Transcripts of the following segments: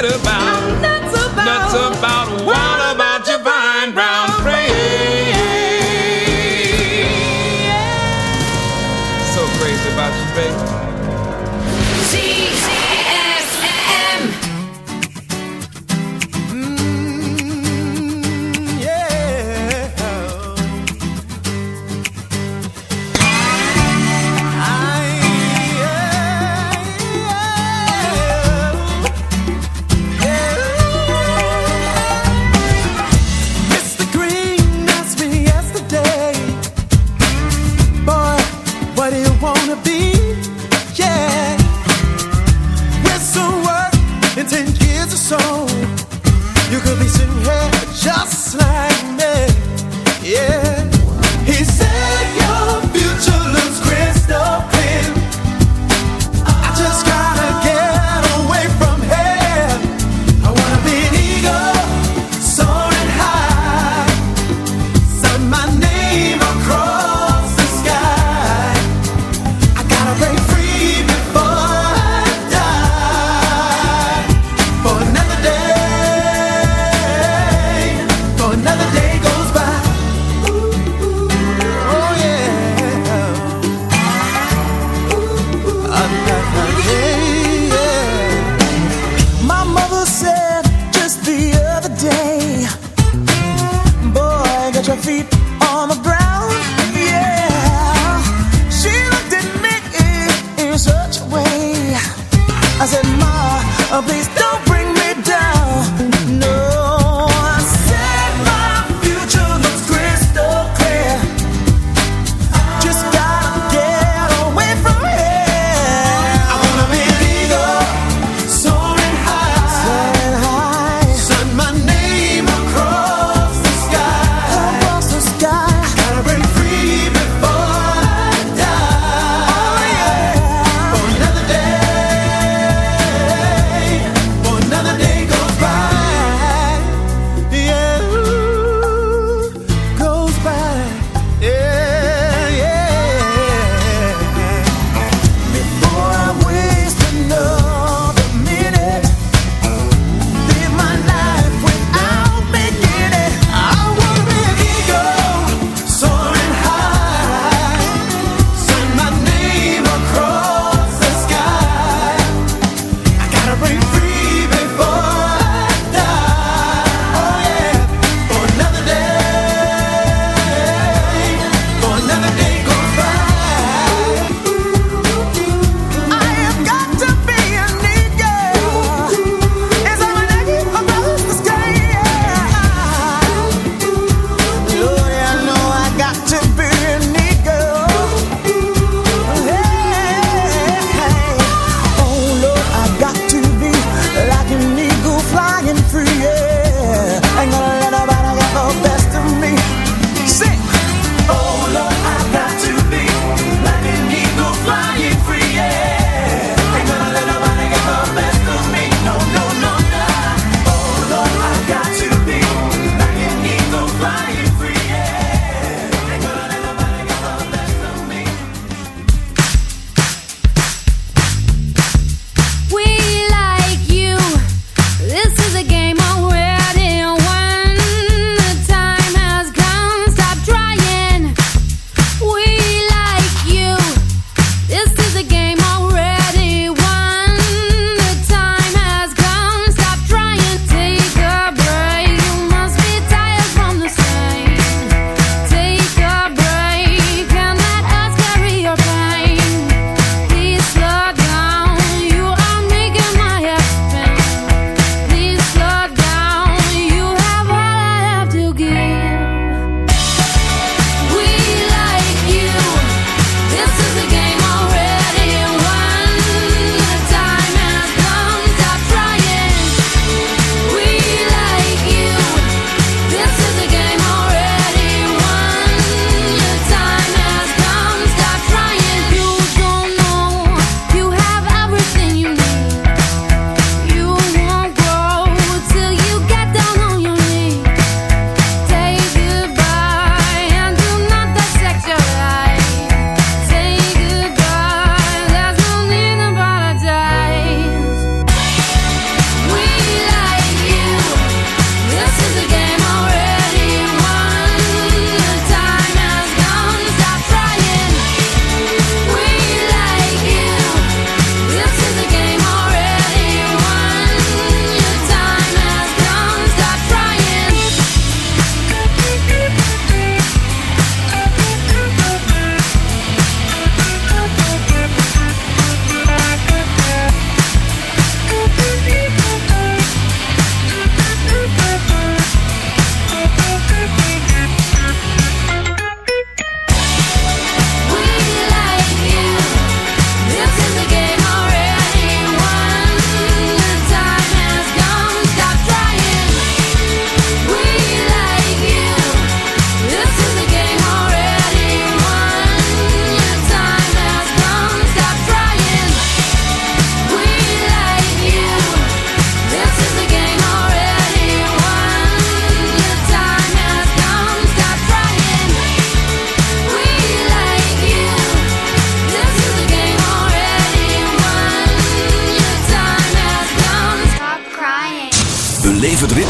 forget about. And that's about. That's about why.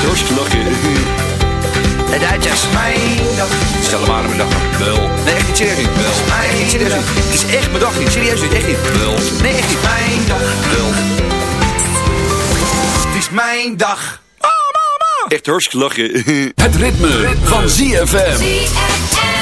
Echt Oostlachen. De Duitsers. Mijn dag. Stel hem aan mijn dag. Wel. Nee, echt niet serieus niet. Wel. Echt niet serieus niet. Het is echt mijn dag niet. Serieus niet. Echt niet. Wel. Nee, echt niet. Mijn dag. Wel. Het is mijn dag. Echt hartstikke lachen. Het ritme, van ZFM. ZFM.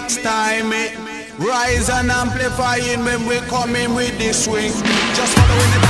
next time it rise and amplify it when we coming with this swing. Just following the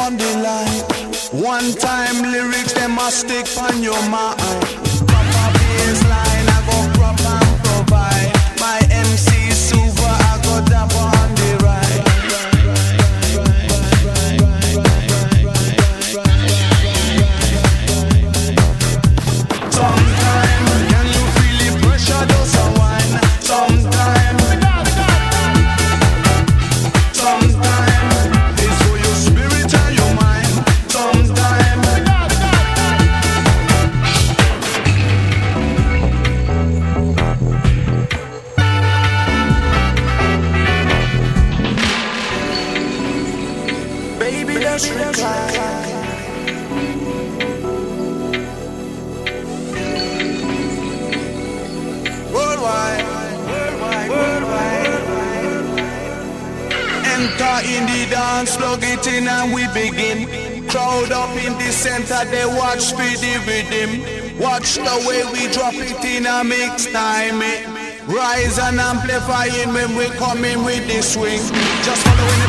on the line. One time lyrics, they must stick on your mind. watch for the rhythm. Watch the way we drop it in a mix time. It. Rise and amplify it when we coming with the swing. Just following.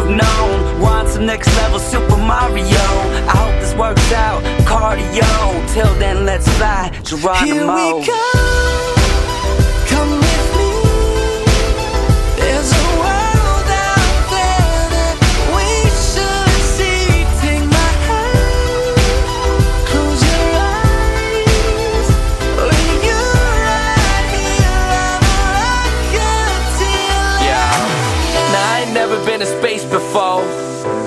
have known. Wants the next level, Super Mario. I hope this works out. Cardio. Till then, let's fly, Geronimo. Here we go.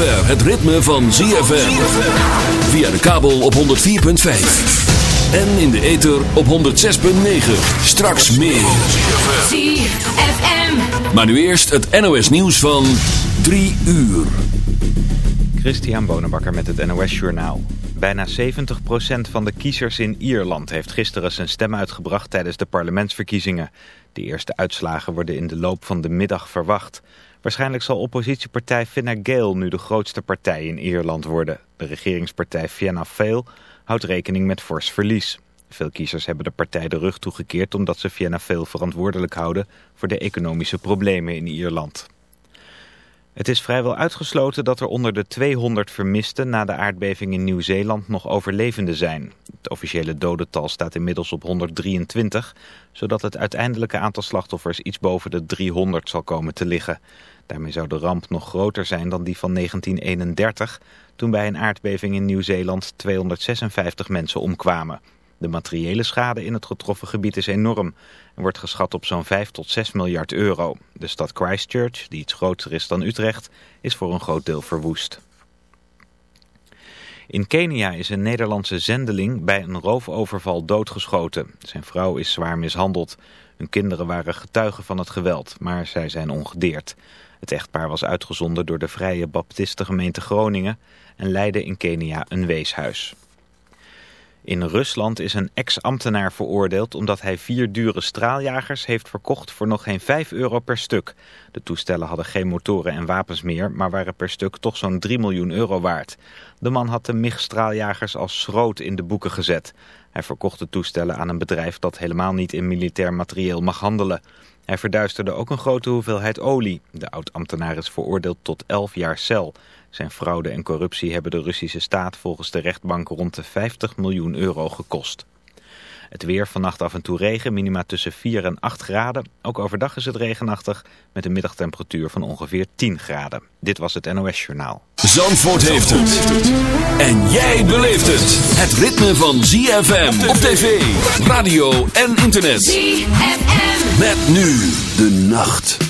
Zover het ritme van ZFM. Via de kabel op 104.5. En in de ether op 106.9. Straks meer. ZFM. Maar nu eerst het NOS nieuws van 3 uur. Christian Bonenbakker met het NOS Journaal. Bijna 70% van de kiezers in Ierland heeft gisteren zijn stem uitgebracht tijdens de parlementsverkiezingen. De eerste uitslagen worden in de loop van de middag verwacht. Waarschijnlijk zal oppositiepartij Fine Gael nu de grootste partij in Ierland worden. De regeringspartij Fianna Fáil houdt rekening met fors verlies. Veel kiezers hebben de partij de rug toegekeerd omdat ze Fianna Fáil verantwoordelijk houden voor de economische problemen in Ierland. Het is vrijwel uitgesloten dat er onder de 200 vermisten na de aardbeving in Nieuw-Zeeland nog overlevenden zijn. Het officiële dodental staat inmiddels op 123, zodat het uiteindelijke aantal slachtoffers iets boven de 300 zal komen te liggen. Daarmee zou de ramp nog groter zijn dan die van 1931, toen bij een aardbeving in Nieuw-Zeeland 256 mensen omkwamen. De materiële schade in het getroffen gebied is enorm en wordt geschat op zo'n 5 tot 6 miljard euro. De stad Christchurch, die iets groter is dan Utrecht, is voor een groot deel verwoest. In Kenia is een Nederlandse zendeling bij een roofoverval doodgeschoten. Zijn vrouw is zwaar mishandeld. Hun kinderen waren getuigen van het geweld, maar zij zijn ongedeerd. Het echtpaar was uitgezonden door de Vrije Baptistengemeente Groningen en leidde in Kenia een weeshuis. In Rusland is een ex-ambtenaar veroordeeld omdat hij vier dure straaljagers heeft verkocht voor nog geen 5 euro per stuk. De toestellen hadden geen motoren en wapens meer, maar waren per stuk toch zo'n 3 miljoen euro waard. De man had de MIG-straaljagers als schroot in de boeken gezet. Hij verkocht de toestellen aan een bedrijf dat helemaal niet in militair materieel mag handelen. Hij verduisterde ook een grote hoeveelheid olie. De oud-ambtenaar is veroordeeld tot 11 jaar cel. Zijn fraude en corruptie hebben de Russische staat volgens de rechtbank rond de 50 miljoen euro gekost. Het weer vannacht af en toe regen, minima tussen 4 en 8 graden. Ook overdag is het regenachtig met een middagtemperatuur van ongeveer 10 graden. Dit was het NOS Journaal. Zandvoort heeft het. En jij beleeft het. Het ritme van ZFM op tv, radio en internet. ZFM. Met nu de nacht.